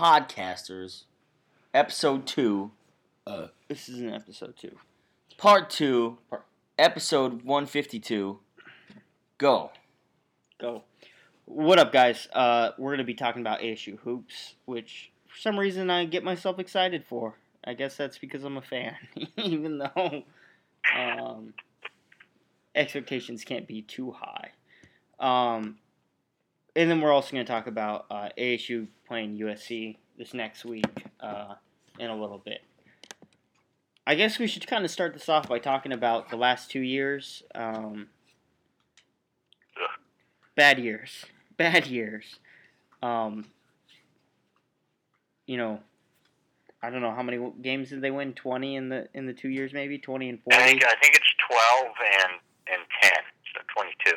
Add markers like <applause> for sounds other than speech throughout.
Podcasters, episode two. Uh, this is an episode two. Part two, part. episode 152. Go. Go. What up, guys? Uh, we're gonna be talking about ASU hoops, which for some reason I get myself excited for. I guess that's because I'm a fan, <laughs> even though um, expectations can't be too high. Um, and then we're also going to talk about uh, ASU playing USC this next week uh, in a little bit. I guess we should kind of start this off by talking about the last two years. Um, bad years. <laughs> Bad years. Um, you know, I don't know how many games did they win? Twenty in the in the two years, maybe twenty and forty. I think I think it's twelve and and ten, so twenty two.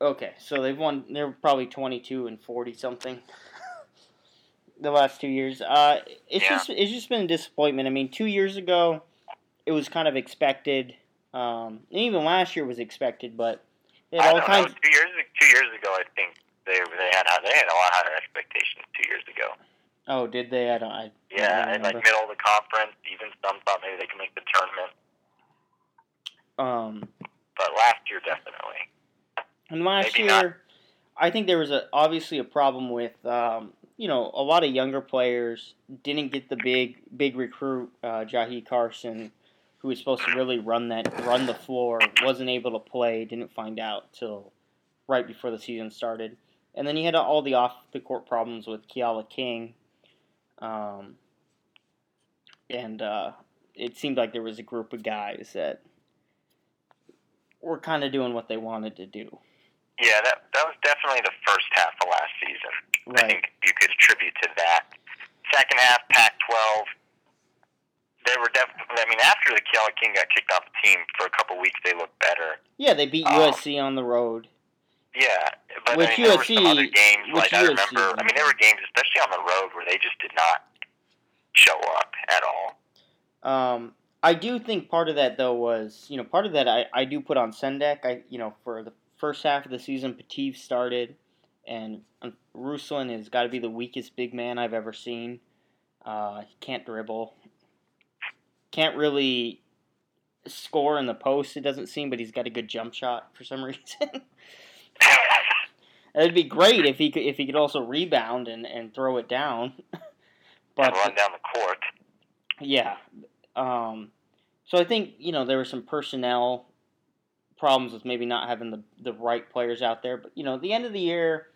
Okay, so they've won. They're probably twenty-two and forty something. <laughs> the last two years, uh, it's Yeah. just it's just been a disappointment. I mean, two years ago, it was kind of expected. Um, and even last year was expected, but it all kinds. know. Two years two years ago, I think they they had they had a lot higher expectations two years ago. Oh, did they? I don't. I, I Yeah, don't like middle of the conference, even some thought maybe they could make the tournament, Um, but last year definitely. And last Maybe year, not. I think there was a obviously a problem with um, you know a lot of younger players didn't get the big big recruit uh, Jahii Carson, who was supposed to really run that run the floor, wasn't able to play, didn't find out till right before the season started, and then you had all the off the court problems with Keala King, um, and uh, it seemed like there was a group of guys that were kind of doing what they wanted to do. Yeah, that that was definitely the first half of last season. I think you could attribute to that. Second half, Pac-12. They were definitely. I mean, after the Keala King got kicked off the team for a couple weeks, they looked better. Yeah, they beat Oh. USC on the road. Yeah, but Which I mean, there were USC some other games. Like I remember, I mean, there were games, especially on the road, where they just did not show up at all. Um, I do think part of that though was you know part of that I, I do put on Sendek. I you know for the first half of the season, Petit started, and um, Ruslan has got to be the weakest big man I've ever seen. Uh, he can't dribble, can't really score in the post. It doesn't seem, but he's got a good jump shot for some <laughs> reason. It'd be great if he could if he could also rebound and, and throw it down. <laughs> but run down the court. Yeah. Um, so I think, you know, there were some personnel problems with maybe not having the, the right players out there. But, you know, at the end of the year,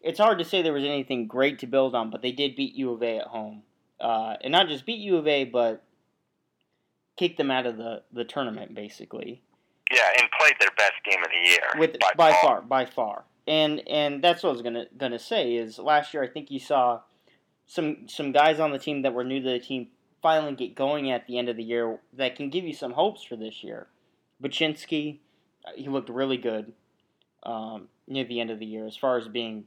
it's hard to say there was anything great to build on, but they did beat U of A at home. Uh, and not just beat U of A, but kick them out of the, the tournament, basically. Yeah, and played their best game of the year With by, far, by far. And and that's what I was gonna gonna say is last year I think you saw some some guys on the team that were new to the team finally get going at the end of the year that can give you some hopes for this year. Bachynski, he looked really good um, near the end of the year as far as being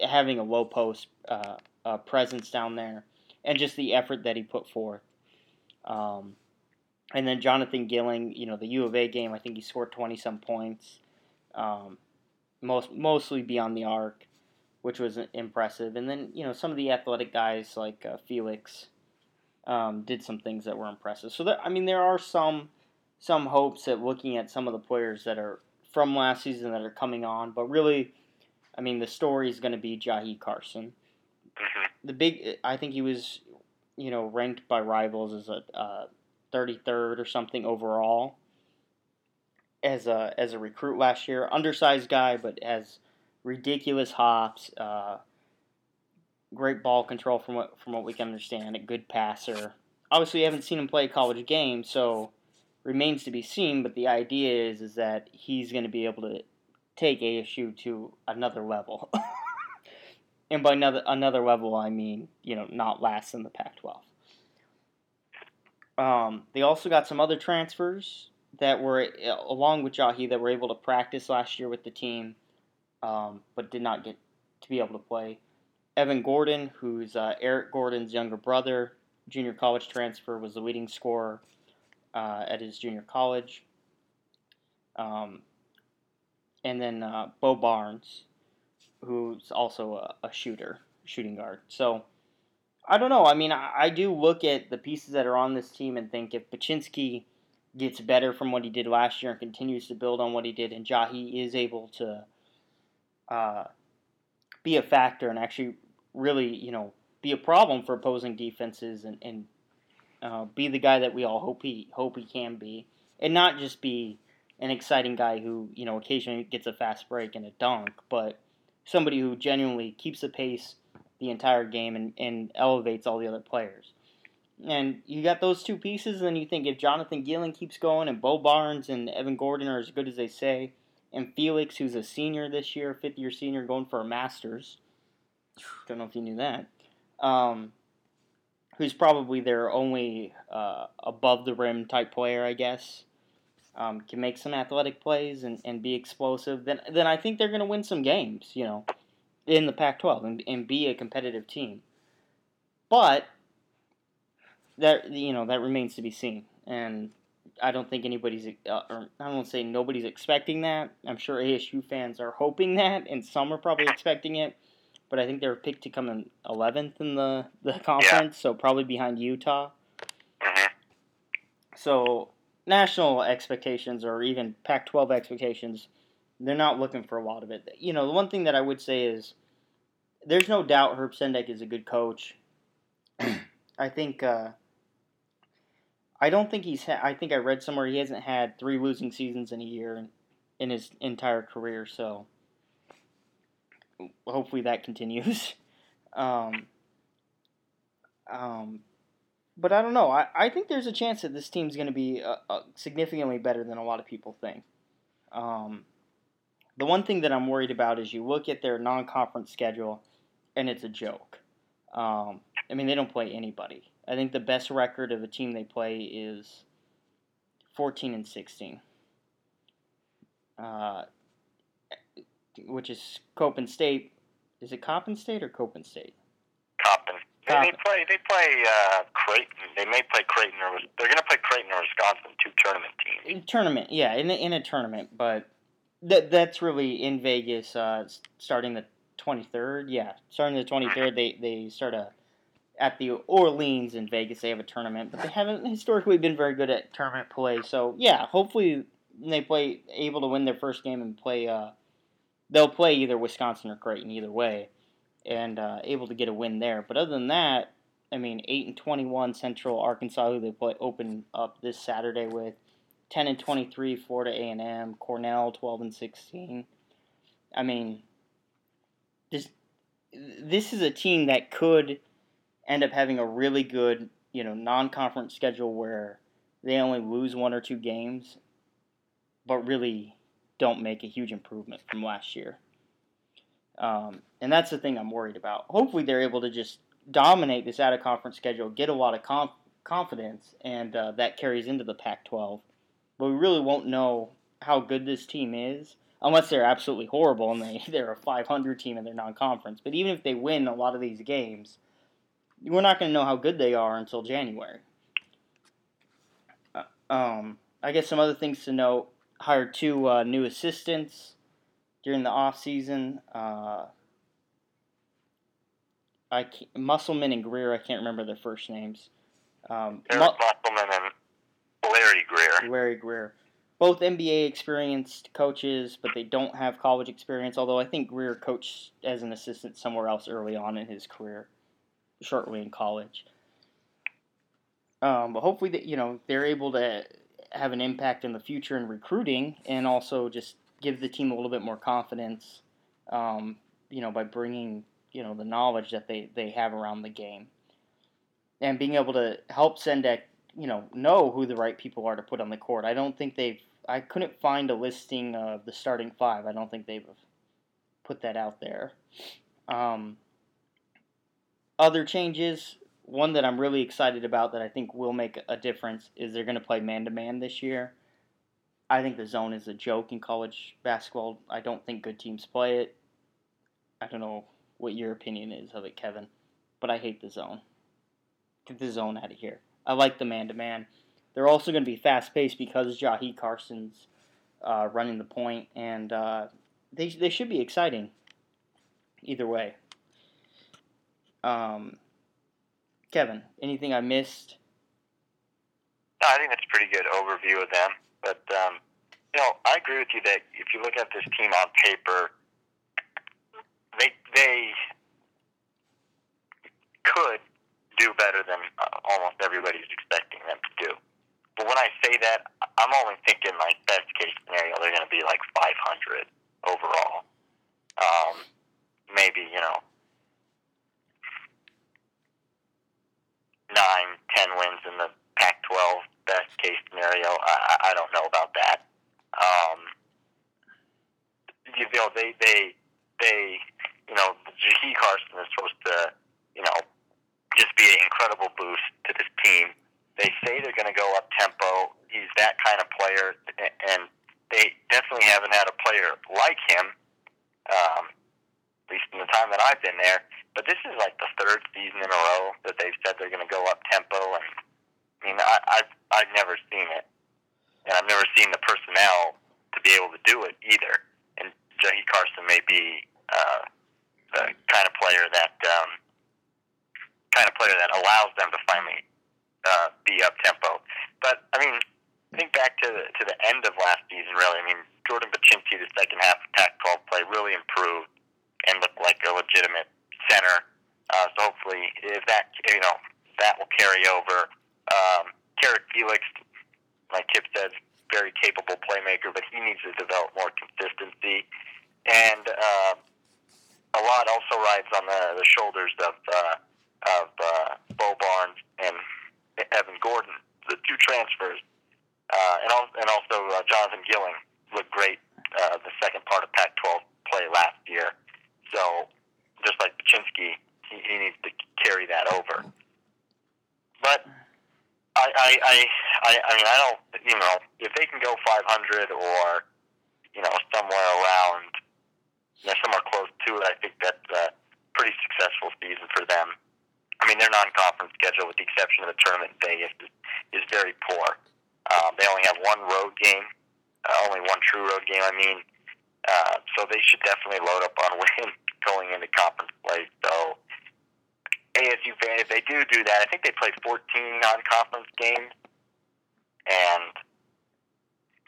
having a low post uh, uh, presence down there and just the effort that he put forth. Um, and then Jonathan Gilling, you know, the U of A game, I think he scored twenty some points, um, most mostly beyond the arc, which was impressive. And then you know some of the athletic guys like uh, Felix um, did some things that were impressive. So there, I mean, there are some some hopes at looking at some of the players that are from last season that are coming on, but really, I mean, the story is going to be Jahii Carson. hmm The big, I think he was, you know, ranked by rivals as a uh, 33rd or something overall as a as a recruit last year. Undersized guy, but has ridiculous hops. Uh, great ball control from what from what we can understand. A good passer. Obviously, we haven't seen him play a college game, so remains to be seen. But the idea is is that he's going to be able to take ASU to another level. <laughs> and by another another level, I mean you know not last in the Pac-12. Um, they also got some other transfers that were uh, along with Jahii that were able to practice last year with the team, um, but did not get to be able to play. Evan Gordon, who's uh, Eric Gordon's younger brother, junior college transfer, was the leading scorer uh, at his junior college. Um, and then uh, Bo Barnes, who's also a, a shooter. shooting guard. So I don't know. I mean, I, I do look at the pieces that are on this team and think if Bachynski gets better from what he did last year and continues to build on what he did, and Jahii is able to uh, be a factor and actually really, you know, be a problem for opposing defenses and, and uh, be the guy that we all hope he hope he can be, and not just be an exciting guy who you know occasionally gets a fast break and a dunk, but somebody who genuinely keeps the pace the entire game and, and elevates all the other players. And you got those two pieces, and then you think if Jonathan Gilling keeps going, and Bo Barnes and Evan Gordon are as good as they say, and Felix, who's a senior this year, fifth year senior, going for a master's. <sighs> Don't know if you knew that. Um, who's probably their only uh, above the rim type player, I guess. Um, can make some athletic plays and, and be explosive, then then I think they're going to win some games, you know, in the Pac-12 and, and be a competitive team. But that you know that remains to be seen, and I don't think anybody's uh, or I don't say nobody's expecting that. I'm sure ASU fans are hoping that, and some are probably expecting it. But I think they're picked to come in 11th in the the conference, yeah. so probably behind Utah. Mm-hmm. So national expectations or even Pac-12 expectations, they're not looking for a lot of it. You know, the one thing that I would say is there's no doubt Herb Sendek is a good coach. <clears throat> I think uh, I don't think he's. Ha- I think I read somewhere he hasn't had three losing seasons in a year in, in his entire career. So hopefully that continues. <laughs> um, um, but I don't know. I, I think there's a chance that this team's going to be uh, uh, significantly better than a lot of people think. Um, the one thing that I'm worried about is you look at their non-conference schedule, and it's a joke. Um, I mean, they don't play anybody. I think the best record of a team they play is 14 and 16. Uh, which is Coppin State. Is it Coppin State or Coppin State? Coppin. They, they play. They play uh, Creighton. They may play Creighton or they're going to play Creighton or Wisconsin, two tournament teams. In tournament, yeah, in a, in a tournament, but that that's really in Vegas, uh, starting the twenty third. Yeah, starting the twenty third. They they start a at the Orleans in Vegas. They have a tournament, but they haven't historically been very good at tournament play. So yeah, hopefully they play able to win their first game and play. Uh, they'll play either Wisconsin or Creighton either way, and uh, able to get a win there. But other than that, I mean, eight and twenty-one Central Arkansas, who they play open up this Saturday with. 10 and 23 Florida A&M, Cornell 12 and 16. I mean, this this is a team that could end up having a really good, you know, non-conference schedule where they only lose one or two games, but really don't make a huge improvement from last year. Um, and that's the thing I'm worried about. Hopefully, they're able to just dominate this out of conference schedule, get a lot of conf- confidence, and uh, that carries into the Pac 12. But we really won't know how good this team is unless they're absolutely horrible and they, <laughs> they're a 500 team in their non conference. But even if they win a lot of these games, we're not going to know how good they are until January. Uh, um, I guess some other things to note: hired two uh, new assistants during the off season. Uh, I Musselman and Greer. I can't remember their first names. Um, Mu- Musselman and Larry Greer. Larry Greer. Both NBA experienced coaches, but they don't have college experience. Although I think Greer coached as an assistant somewhere else early on in his career shortly in college. Um, but hopefully, that you know they're able to have an impact in the future in recruiting, and also just give the team a little bit more confidence. Um, you know, by bringing you know the knowledge that they they have around the game, and being able to help Sendek you know know who the right people are to put on the court. I don't think they've. I couldn't find a listing of the starting five. I don't think they've put that out there. Um, other changes, one that I'm really excited about that I think will make a difference is they're going to play man to man this year. I think the zone is a joke in college basketball. I don't think good teams play it. I don't know what your opinion is of it, Kevin, but I hate the zone. Get the zone out of here. I like the man to man. They're also going to be fast paced because Jahii Carson's uh, running the point, and uh, they they should be exciting. Either way. Um, Kevin, anything I missed? No, I think that's a pretty good overview of them. But um, you know, I agree with you that if you look at this team on paper, they they could do better than uh, almost everybody's expecting them to do. But when I say that, I'm only thinking like best case scenario, they're going to be like 500 overall. Um, maybe you know nine, ten wins in the Pac-12 best case scenario. I, I don't know about that. Um, you know, they they they you know, Jahii Carson is supposed to you know just be an incredible boost to this team. They say they're going to go up tempo. He's that kind of player, and they definitely haven't had a player like him. Um, at least in the time that I've been there. But this is like the third season in a row that they've said they're going to go up tempo, and I mean, I, I've I've never seen it, and I've never seen the personnel to be able to do it either. And Jahii Carson may be uh, the kind of player that um, kind of player that allows them to finally uh, be up tempo. But I mean, think back to the, to the end of last season. Really, I mean, Jordan Bachynski, the second half of Pac-12 play, really improved and look like a legitimate center. Uh, so hopefully, if that you know that will carry over. Um, Carrick Felix, like Kip says, very capable playmaker, but he needs to develop more consistency. And uh, a lot also rides on the, the shoulders of uh, of uh, Bo Barnes and Evan Gordon, the two transfers, uh, and, al- and also uh, Jonathan Gilling looked great uh, the second part of Pac-12 play last year. So, just like Bachynski, he, he needs to carry that over. But I, I, I, I, I mean, I don't, you know, if they can go 500 or, you know, somewhere around, you know, somewhere close to it, I think that's a pretty successful season for them. I mean, their non-conference schedule, with the exception of the tournament in Vegas, is, is very poor. Um, they only have one road game, uh, only one true road game. I mean, uh, so they should definitely load up on <laughs> wins going into conference play. So ASU fan, if they do do that, I think they played 14 non-conference games, and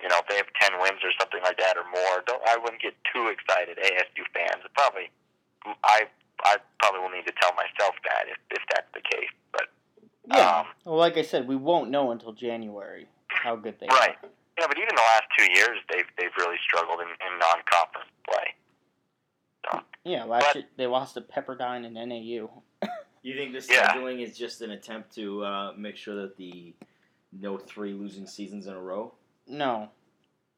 you know if they have 10 wins or something like that or more, don't I wouldn't get too excited. ASU fans, it probably I I probably will need to tell myself that if if that's the case, but. Yeah. Um, well, like I said, we won't know until January how good they Right. are. Yeah, but even the last two years, they've they've really struggled in, in non-conference play. Yeah, last But- year they lost to Pepperdine and NAU. <laughs> You think this Yeah. scheduling is just an attempt to uh, make sure that the no three losing seasons in a row? No,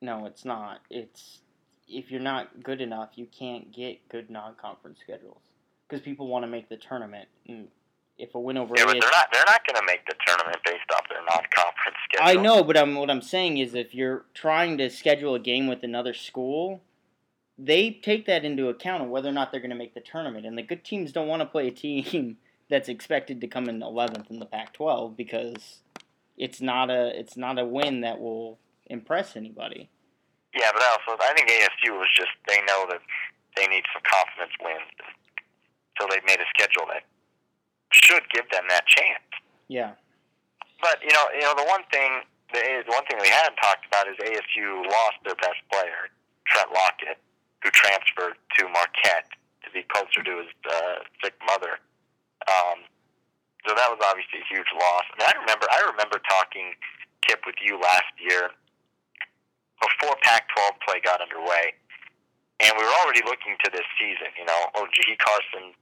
no, it's not. It's if you're not good enough, you can't get good non-conference schedules because people want to make the tournament. And if a win over Yeah, but they're not they're not going to make the tournament based off their non-conference schedule. I know, but I'm, what I'm saying is if you're trying to schedule a game with another school, they take that into account of whether or not they're going to make the tournament. And the good teams don't want to play a team <laughs> that's expected to come in 11th in the Pac-12 because it's not a it's not a win that will impress anybody. Yeah, but also I think ASU was just they know that they need some confidence wins, so they've made a schedule that should give them that chance. Yeah, But you know, you know the one thing the, the one thing we hadn't talked about is ASU lost their best player, Trent Lockett, who transferred to Marquette to be closer to his uh, sick mother. Um, so that was obviously a huge loss. And I remember, I remember talking Kip with you last year before Pac-12 play got underway, and we were already looking to this season. You know, oh, Jahii Carson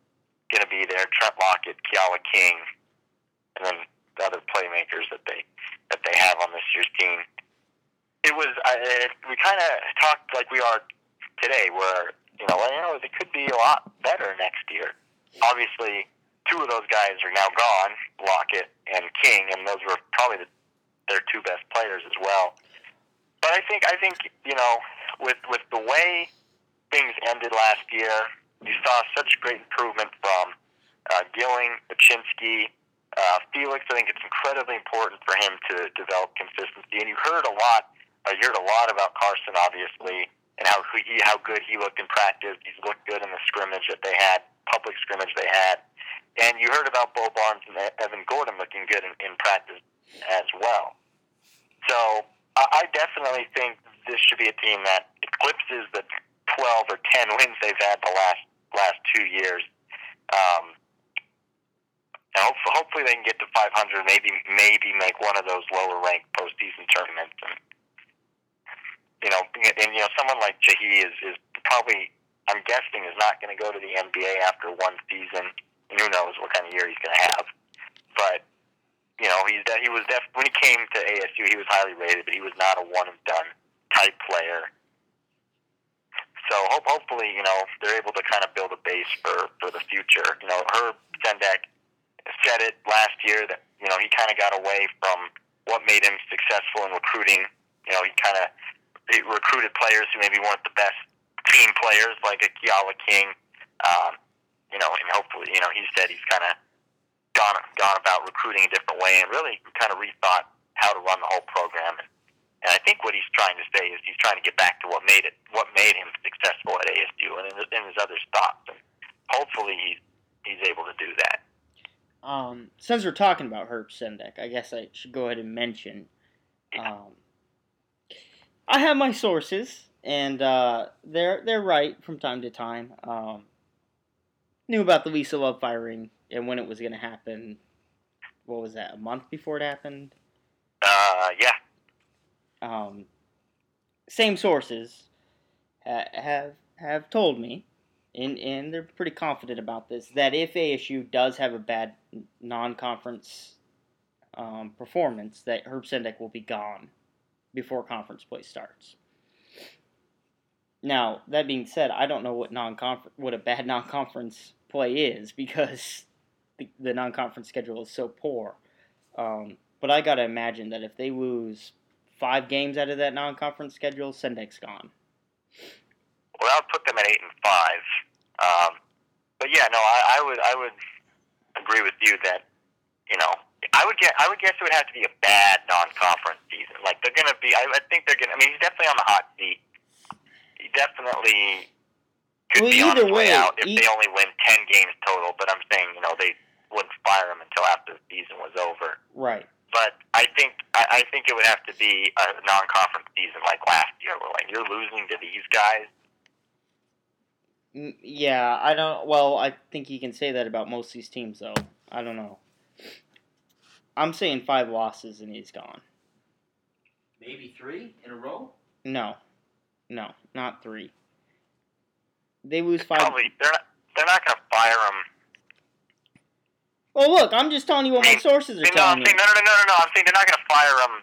going to be there, Trent Lockett, Keala King, and then the other playmakers that they that they have on this year's team. It was I, it, we kind of talked like we are today, where you know, know, they could be a lot better next year. Obviously, two of those guys are now gone, Lockett and King, and those were probably the, their two best players as well. But I think I think you know, with with the way things ended last year, you saw such great improvement from uh, Gilling, Bachynski, uh, Felix. I think it's incredibly important for him to develop consistency. And you heard a lot. Uh, you heard a lot about Carson, obviously, and how he how good he looked in practice. He's looked good in the scrimmage that they had, public scrimmage they had. and you heard about Bo Barnes and Evan Gordon looking good in, in practice as well. So I, I definitely think this should be a team that eclipses the 12 or 10 wins they've had the last last two years. Um, and hopefully, hopefully they can get to 500, maybe maybe make one of those lower ranked postseason tournaments. And you know, and you know, someone like Jahii is is probably I'm guessing is not going to go to the NBA after one season. And who knows what kind of year he's going to have? But you know, he's that he was def- when he came to ASU, he was highly rated, but he was not a one and done type player. So hope, hopefully, you know, they're able to kind of build a base for for the future. You know, Herb Sendek said it last year that you know he kind of got away from what made him successful in recruiting. You know, he kind of recruited players who maybe weren't the best team players, like a Keala King. Um, you know, and hopefully, you know, he said he's kind of gone gone about recruiting a different way and really kind of rethought how to run the whole program. And, and I think what he's trying to say is he's trying to get back to what made it what made him successful at ASU and in, in his other stops. And hopefully, he's he's able to do that. Um, since we're talking about Herb Sendek, I guess I should go ahead and mention. Um, I have my sources, and uh, they're they're right from time to time. Um, knew about the Lisa Love firing and when it was going to happen. What was that? A month before it happened. Uh, yeah. Um, same sources ha- have have told me and, and they're pretty confident about this, that if ASU does have a bad non conference um, performance, that Herb Sendek will be gone before conference play starts. Now, that being said, I don't know what non what a bad <laughs> non conference play is because <laughs> the, the non conference schedule is so poor. Um, but I gotta imagine that if they lose five games out of that non conference schedule, Sendek's gone. Well, I'll put them at eight and five. Um, but yeah, no, I, I would I would agree with you that you know I would get I would guess it would have to be a bad non-conference season. Like they're gonna be. I, I think they're gonna. I mean, he's definitely on the hot seat. He definitely could Well, be on his way, way, out if e- they only win ten games total. But I'm saying you know they wouldn't fire him until after the season was over. Right. But I think I, I think it would have to be a non-conference season like last year, where like you're losing to these guys. Yeah, I don't. Well, I think you can say that about most of these teams, though. I don't know. I'm saying five losses and he's gone. Maybe three in a row. No, no, not three. They lose five. Probably they're not they're not going to fire him. Well, look, I'm just telling you what my sources are I'm telling me. saying, no, no, no, no, no. I'm saying they're not going to fire him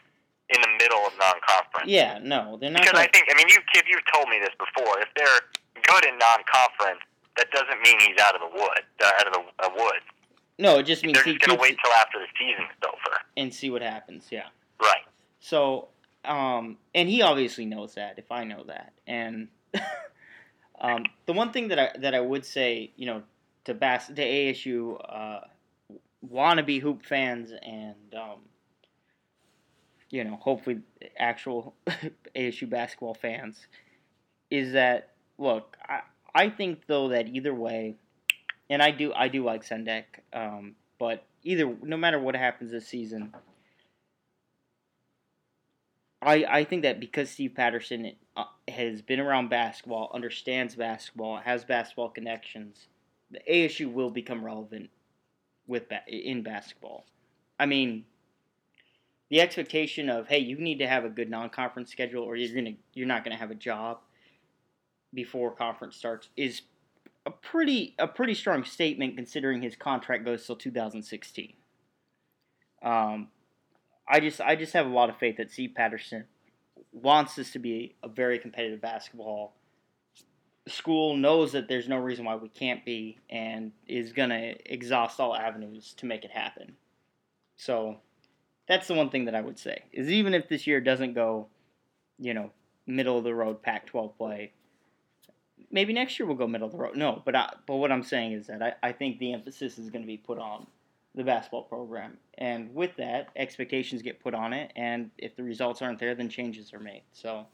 in the middle of non-conference. Yeah, no, they're not. Because Gonna, I think, I mean, you if you've told me this before, if they're good in non-conference, that doesn't mean he's out of the wood, uh, out of the uh, woods. No, it just means They're he just going to wait till after the season's over. and see what happens. Yeah. Right. So, um, and he obviously knows that. If I know that, and <laughs> um, the one thing that I that I would say, you know, to Bass to ASU uh, wannabe hoop fans and um, you know, hopefully actual <laughs> ASU basketball fans, is that look, I I think though that either way, and I do I do like Sendek, um, but either no matter what happens this season. I, I think that because Steve Patterson uh, has been around basketball, understands basketball, has basketball connections, the ASU will become relevant with in basketball. I mean, the expectation of hey, you need to have a good non-conference schedule, or you're gonna you're not gonna have a job before conference starts is a pretty a pretty strong statement considering his contract goes till 2016. Um, I just I just have a lot of faith that Steve Patterson wants this to be a very competitive basketball school, knows that there's no reason why we can't be, and is gonna exhaust all avenues to make it happen. So that's the one thing that I would say is even if this year doesn't go, you know, middle of the road Pac-12 play, maybe next year we'll go middle of the road. No, but I, but what I'm saying is that I, I think the emphasis is going to be put on the basketball program. And with that, expectations get put on it, and if the results aren't there, then changes are made. So.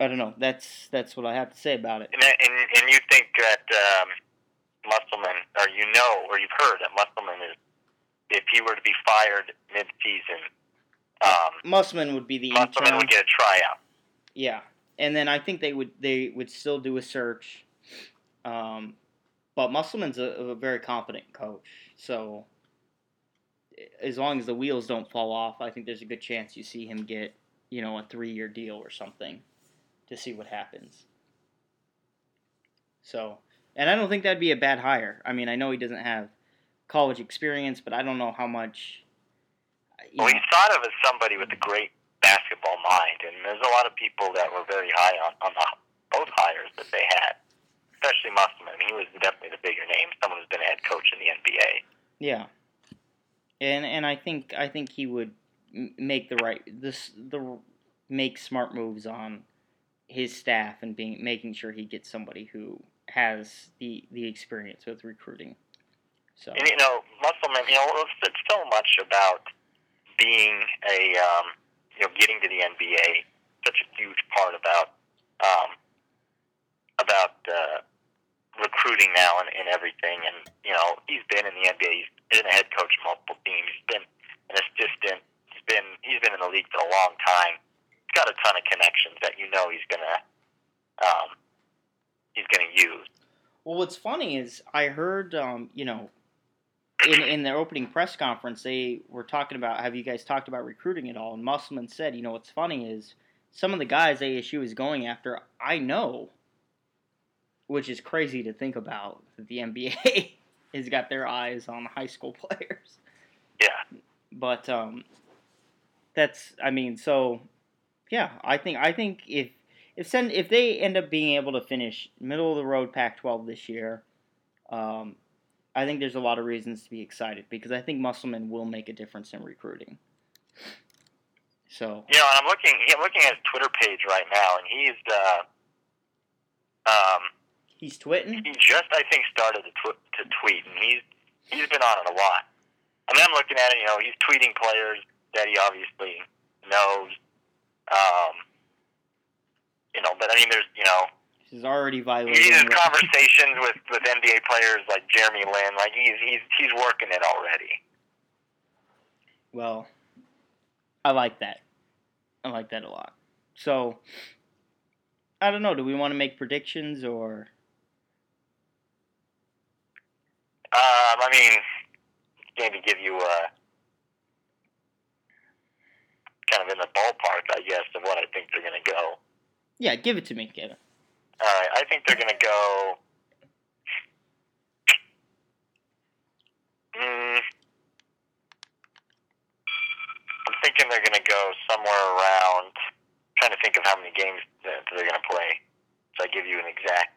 I don't know. That's that's what I have to say about it. And and, and you think that um, Musselman, or you know, or you've heard that Musselman is, if he were to be fired mid-season, um, Musselman would be the Musselman would get a tryout. Yeah, and then I think they would they would still do a search. Um, but Musselman's a, a very competent coach, so as long as the wheels don't fall off, I think there's a good chance you see him get you know a three year deal or something to see what happens. So, and I don't think that'd be a bad hire. I mean, I know he doesn't have college experience, but I don't know how much. Well, know, he's thought of as somebody with a great basketball mind, and there's a lot of people that were very high on, on the, both hires that they had, especially Musselman. He was definitely the bigger name, someone who's been a head coach in the NBA. Yeah, and and I think I think he would make the right this the make smart moves on his staff and being making sure he gets somebody who has the the experience with recruiting. So And you know, Musselman, you know, it's, it's so much about being a, um, you know, getting to the NBA. Such a huge part about, um, about uh, recruiting now and, and everything. And you know, he's been in the NBA. He's been a head coach of multiple teams. He's been an assistant. He's been he's been in the league for a long time. He's got a ton of connections that you know he's gonna, um, he's gonna use. Well, what's funny is I heard, um, you know, in in their opening press conference, they were talking about have you guys talked about recruiting at all? And Musselman said, you know, what's funny is some of the guys ASU is going after, I know, which is crazy to think about that the NBA <laughs> has got their eyes on high school <laughs> players. Yeah. But um, that's, I mean, so yeah, I think I think if if send if they end up being able to finish middle of the road Pac-12 this year, um, I think there's a lot of reasons to be excited because I think Musselman will make a difference in recruiting. So You know, and I'm looking. I'm looking at his Twitter page right now, and he's uh, um, he's twitting. he just I think started to, tw- to tweet, and he's he's been on it a lot. I mean, I'm looking at it. You know, he's tweeting players that he obviously knows. Um, you know, but I mean, there's you know, He's already violating. has the- conversations with with NBA players like Jeremy Lin. Like he's he's he's working it already. Well, I like that. I like that a lot. So I don't know. Do we want to make predictions or? Um, I mean, maybe give you a kind of in the ballpark, I guess, of what I think they're going to go. Yeah, give it to me, Kevin. All right, I think they're going to go. Mm, I'm thinking they're going to go somewhere around. Trying to think of how many games that they're going to play. So I give you an exact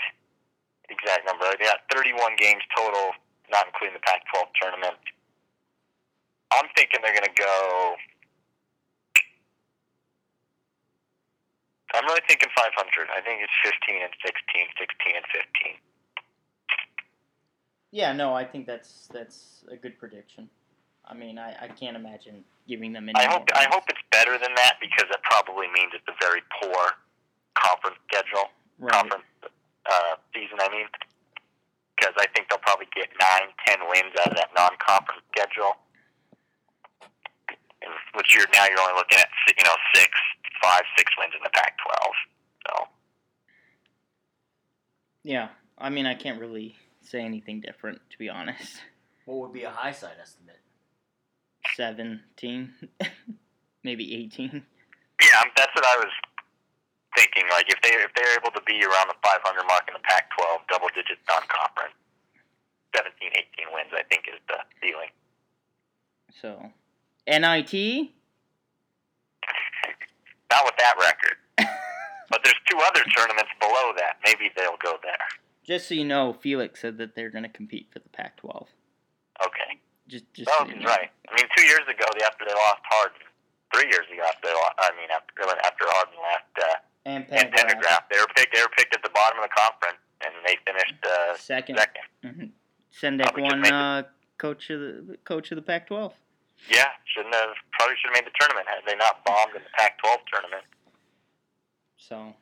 exact number. They got 31 games total, not including the Pac-12 tournament. I'm thinking they're going to go. I'm really thinking 500. I think it's 15 and 16, 16 and 15. Yeah, no, I think that's that's a good prediction. I mean, I, I can't imagine giving them any. I hope I hope it's better than that because that probably means it's a very poor conference schedule, Right. conference uh, season. I mean, because I think they'll probably get nine, ten wins out of that non-conference schedule, which you're now you're only looking at si- you know six, five, six wins in the Pac-12. So Yeah, I mean, I can't really say anything different to be honest. What would be a high side estimate? Seventeen, <laughs> maybe eighteen. yeah, that's what I was thinking. Like if they if they're able to be around the 500 mark in the Pac-12, double digit non-conference, 17, 18 wins, I think is the ceiling. So, NIT. Not with that record. <laughs> But there's two other tournaments below that. Maybe they'll go there. Just so you know, Felix said that they're going to compete for the Pac-12. Okay. Just, just Oh, so you know. right. I mean, two years ago, after they lost Harden, three years ago after they lost, I mean, after after Harden left uh, And and Pendergraph, they were picked. They were picked at the bottom of the conference, and they finished uh, second. second. Mm-hmm. Sendek won uh, coach of the coach of the Pac-12. Yeah, shouldn't have. Probably should have made the tournament had they not bombed in the Pac-12 tournament. So,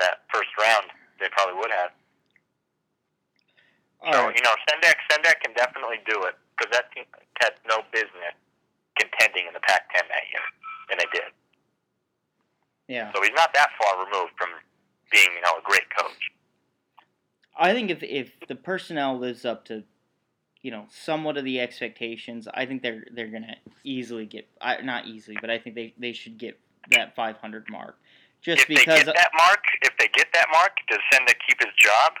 that first round, they probably would have. All so right. you know, Sendek Sendek can definitely do it because that team had no business contending in the Pac-10 that year, and they did. Yeah. So he's not that far removed from being, you know, a great coach. I think if if the personnel lives up to, you know, somewhat of the expectations, I think they're they're gonna easily get. I, not easily, but I think they, they should get that 500 mark. Just if because they get that mark, if they get that mark, does Sendek keep his job?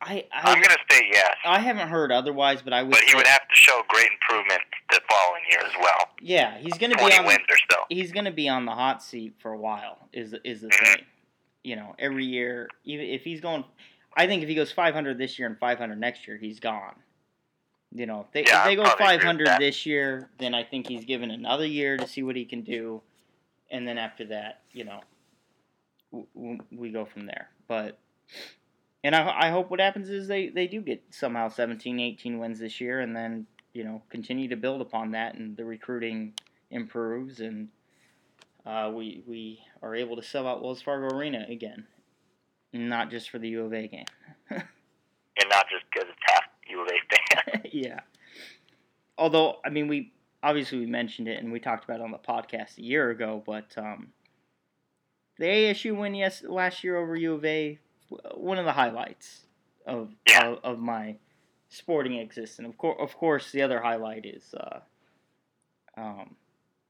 I I'm gonna say yes, I haven't heard otherwise, but I would. but he say- would have to show great improvement the following year as well. yeah, he's gonna be on. wins or so. He's gonna be on the hot seat for a while. Is is the Mhm. thing. You know, every year, even if he's going, I think if he goes 500 this year and 500 next year, he's gone. You know, if they, Yeah, if they go probably agree with 500 this year, then I think he's given another year to see what he can do, and then after that, you know, w- w- we go from there. But and I, I hope what happens is they, they do get somehow 17, 18 wins this year, and then you know continue to build upon that, and the recruiting improves, and uh, we we are able to sell out Wells Fargo Arena again, not just for the U of A game. <laughs> and not just because it's half U of A fan. <laughs> yeah. Although I mean we obviously we mentioned it and we talked about it on the podcast a year ago, but um, the ASU win yes last year over U of A, one of the highlights of Yeah. of, of my sporting existence. Of course, of course, the other highlight is uh, um,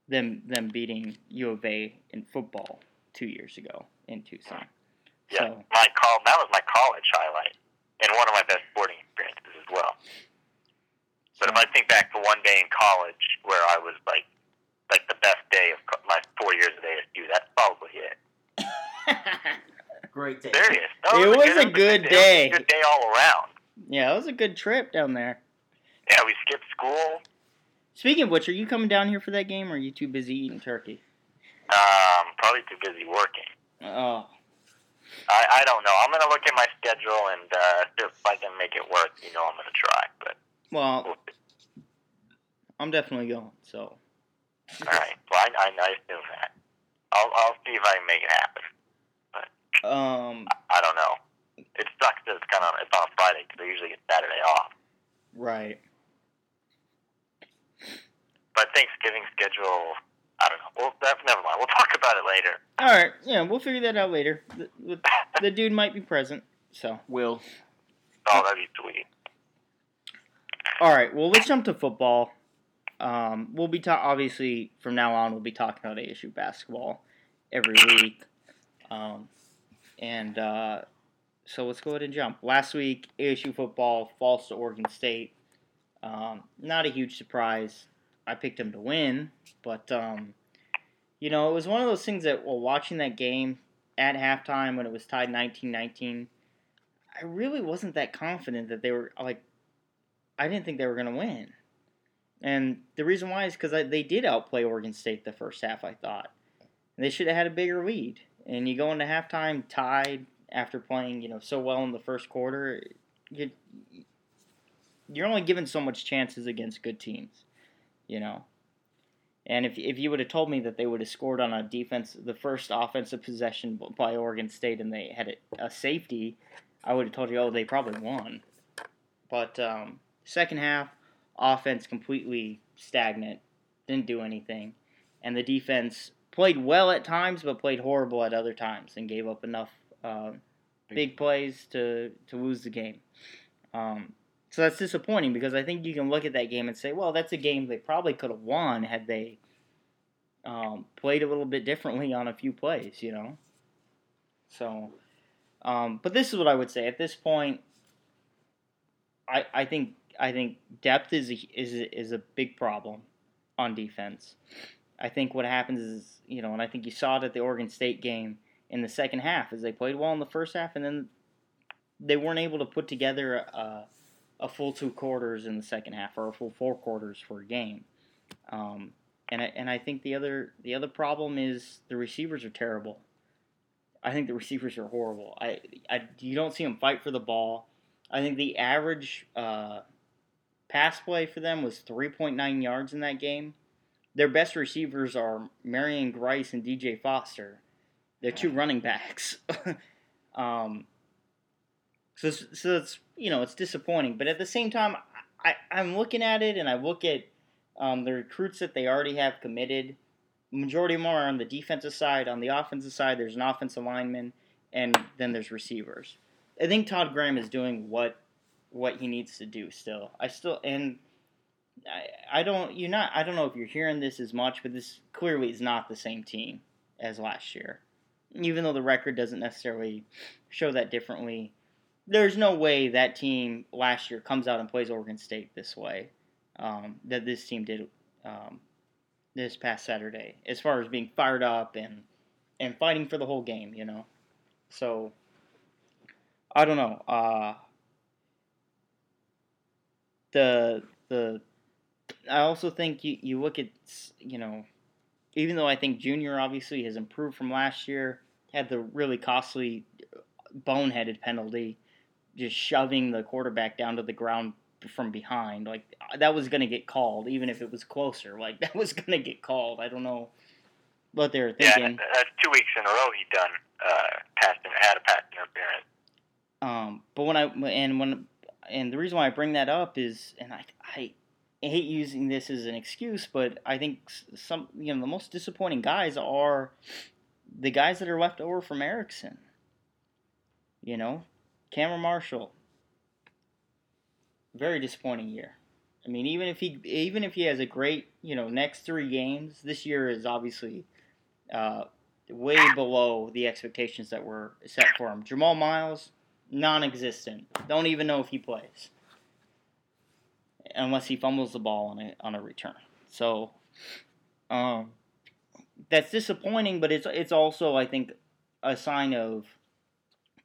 them them beating U of A in football two years ago in Tucson. Yeah, So my call that was my college highlight, and one of my best sporting experiences as well. But if I think back to one day in college where I was like, like the best day of my four years at ASU, that's probably it. <laughs> Great day. Serious. No, It was a it good it day. Was a good day all around. yeah, it was a good trip down there. Yeah, we skipped school. Speaking of which, are you coming down here for that game, or are you too busy eating turkey? Um, probably too busy working. Oh, I, I don't know. I'm gonna look at my schedule and uh, if I can make it work, you know, I'm gonna try. But well, we'll. I'm definitely going. So, all right. Well, I, I, I assume that. I'll I'll see if I can make it happen. But um, I don't know. It sucks that it's kind of it's on Friday because I usually get Saturday off. right. But Thanksgiving schedule, I don't know. Well, that's never mind. We'll talk about it later. All right, yeah, we'll figure that out later. The, the, <laughs> the dude might be present, so. Will. Oh, that'd be sweet. All right, well, let's jump to football. Um, we'll be ta- obviously from now on. We'll be talking about ASU basketball every week, um, and uh, so let's go ahead and jump. Last week, ASU football falls to Oregon State. Um, not a huge surprise. I picked them to win, but um, you know it was one of those things that while watching that game at halftime when it was tied 19-19, I really wasn't that confident that they were like I didn't think they were going to win. And the reason why is because they did outplay Oregon State the first half, I thought. They should have had a bigger lead. And you go into halftime tied after playing, you know, so well in the first quarter, you, you're only given so much chances against good teams, you know. And if, if you would have told me that they would have scored on a defense, the first offensive possession by Oregon State, and they had a, a safety, I would have told you, oh, they probably won. But um, second half, offense completely stagnant, didn't do anything, and the defense played well at times, but played horrible at other times, and gave up enough uh, big plays to to lose the game. Um, so that's disappointing because I think you can look at that game and say, well, that's a game they probably could have won had they um, played a little bit differently on a few plays, you know. So, um, but this is what I would say at this point. I, I think I think depth is a, is a, is a big problem on defense. I think what happens is you know, and I think you saw it at the Oregon State game in the second half, is they played well in the first half, and then they weren't able to put together a, a full two quarters in the second half or a full four quarters for a game. Um, and I, and I think the other the other problem is the receivers are terrible. I think the receivers are horrible. I, I you don't see them fight for the ball. I think the average uh, pass play for them was 3.9 yards in that game. Their best receivers are Marion Grice and DJ Foster. They're two running <laughs> backs. <laughs> um, so so it's you know it's disappointing, but at the same time, I I'm looking at it and I look at um, the recruits that they already have committed. Majority of them are on the defensive side. On the offensive side, there's an offensive lineman, and then there's receivers. I think Todd Graham is doing what what he needs to do. Still, I still and I, I don't you're not I don't know if you're hearing this as much, but this clearly is not the same team as last year. Even though the record doesn't necessarily show that differently, there's no way that team last year comes out and plays Oregon State this way um, that this team did um, this past Saturday, as far as being fired up and and fighting for the whole game, you know. So I don't know. Uh, the the I also think you, you look at you know even though I think Junior obviously has improved from last year, had the really costly boneheaded penalty, just shoving the quarterback down to the ground from behind. Like that was going to get called, even if it was closer. Like <laughs> that was going to get called. I don't know what they were thinking. Yeah, that's two weeks in a row he done uh, passed had a pass interference. Um, but when I and when and the reason why I bring that up is, and I I hate using this as an excuse, but I think some you know the most disappointing guys are the guys that are left over from Erickson. You know, Cameron Marshall. Very disappointing year. I mean, even if he even if he has a great you know next three games, this year is obviously uh, way below the expectations that were set for him. Jamal Miles, non-existent. Don't even know if he plays unless he fumbles the ball on a on a return. So, um, that's disappointing, but it's it's also I think a sign of